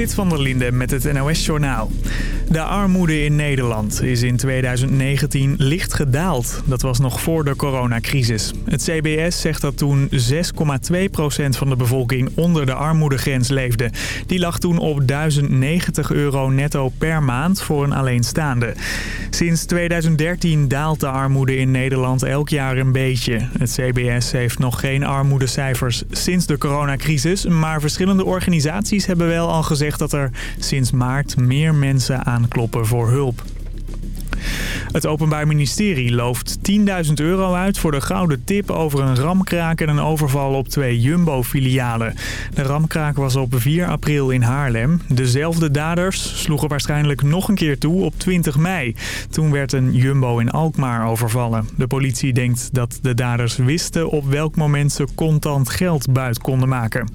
Zit van der Linde met het NOS-journaal. De armoede in Nederland is in 2019 licht gedaald. Dat was nog voor de coronacrisis. Het CBS zegt dat toen 6,2% van de bevolking onder de armoedegrens leefde. Die lag toen op 1090 euro netto per maand voor een alleenstaande. Sinds 2013 daalt de armoede in Nederland elk jaar een beetje. Het CBS heeft nog geen armoedecijfers sinds de coronacrisis... maar verschillende organisaties hebben wel al gezegd dat er sinds maart meer mensen aankloppen voor hulp. Het Openbaar Ministerie looft 10.000 euro uit voor de gouden tip over een ramkraak en een overval op twee Jumbo-filialen. De ramkraak was op 4 april in Haarlem. Dezelfde daders sloegen waarschijnlijk nog een keer toe op 20 mei. Toen werd een Jumbo in Alkmaar overvallen. De politie denkt dat de daders wisten op welk moment ze contant geld buit konden maken.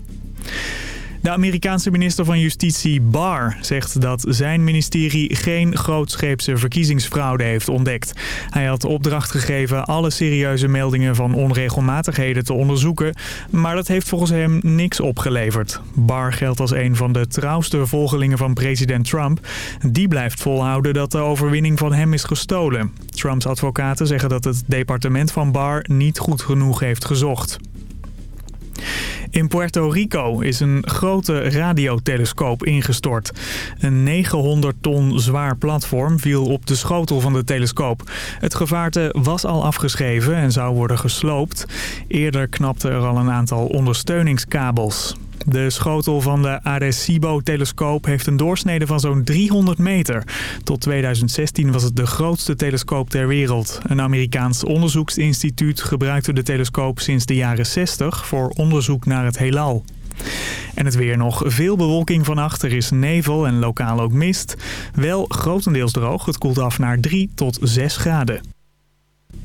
De Amerikaanse minister van Justitie Barr zegt dat zijn ministerie geen grootscheepse verkiezingsfraude heeft ontdekt. Hij had opdracht gegeven alle serieuze meldingen van onregelmatigheden te onderzoeken, maar dat heeft volgens hem niks opgeleverd. Barr geldt als een van de trouwste volgelingen van president Trump. Die blijft volhouden dat de overwinning van hem is gestolen. Trumps advocaten zeggen dat het departement van Barr niet goed genoeg heeft gezocht. In Puerto Rico is een grote radiotelescoop ingestort. Een 900 ton zwaar platform viel op de schotel van de telescoop. Het gevaarte was al afgeschreven en zou worden gesloopt. Eerder knapte er al een aantal ondersteuningskabels. De schotel van de Arecibo-telescoop heeft een doorsnede van zo'n 300 meter. Tot 2016 was het de grootste telescoop ter wereld. Een Amerikaans onderzoeksinstituut gebruikte de telescoop sinds de jaren 60 voor onderzoek naar het heelal. En het weer nog. Veel bewolking vannacht. Er is nevel en lokaal ook mist. Wel grotendeels droog. Het koelt af naar 3 tot 6 graden.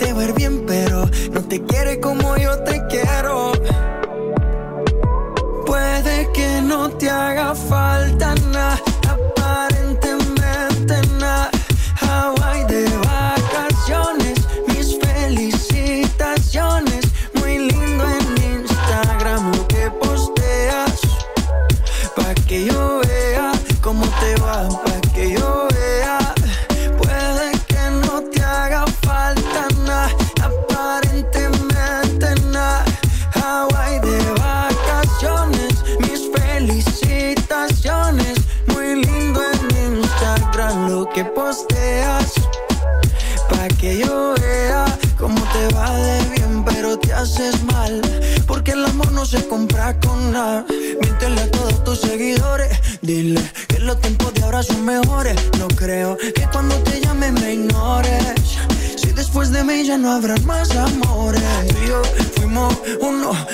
te ir bien, pero no te quiere como yo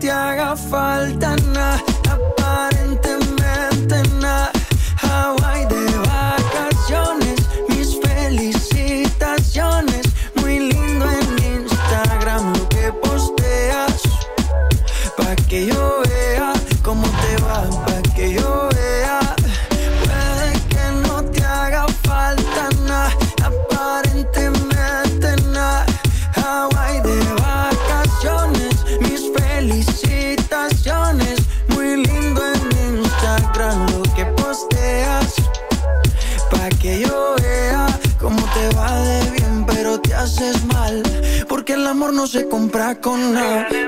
te haga falta nada con nada.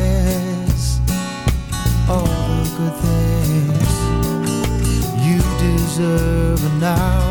deserve an hour